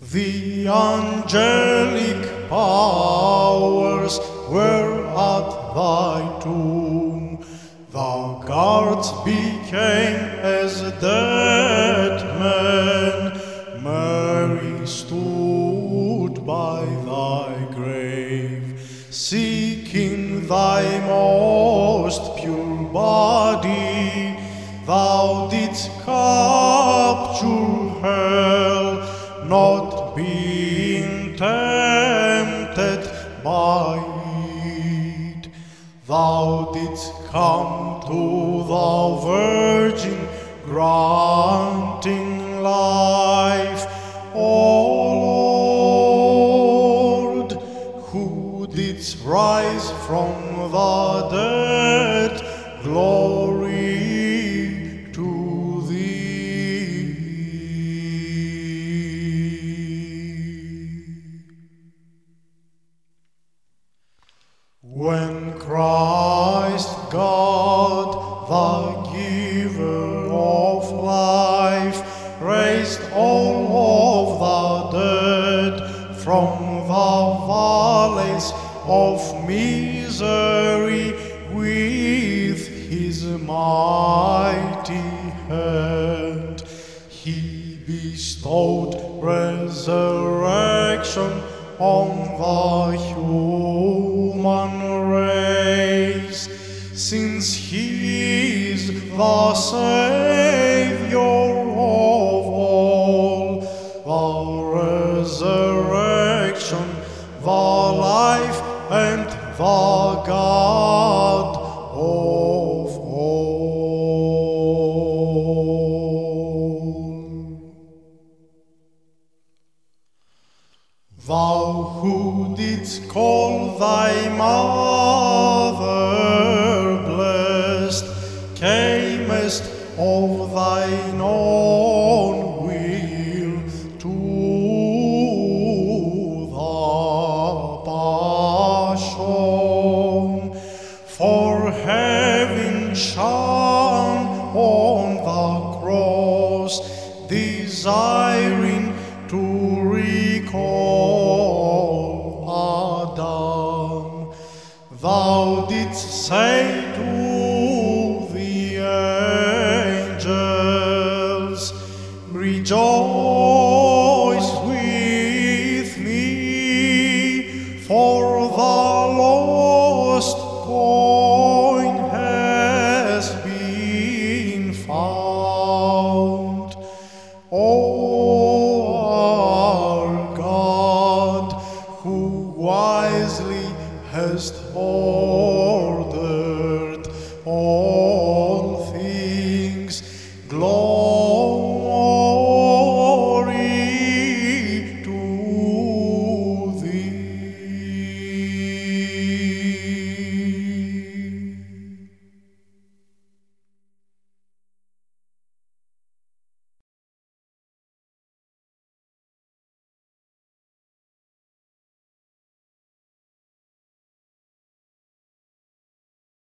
The angelic powers were at thy tomb. The guards became as dead men. Mary stood by thy grave, seeking thy most pure body. Thou didst capture not being tempted by it. Thou didst come to the Virgin, granting life. O Lord, who didst rise from the dead, from the valleys of misery with his mighty hand. He bestowed resurrection on the human race, since he is the Savior. Life, and the God of all. Thou who didst call thy mother blessed, camest of thine own having shone on the cross, desiring to recall Adam. Thou didst say to the angels, Rejoice. wisely hast ordered.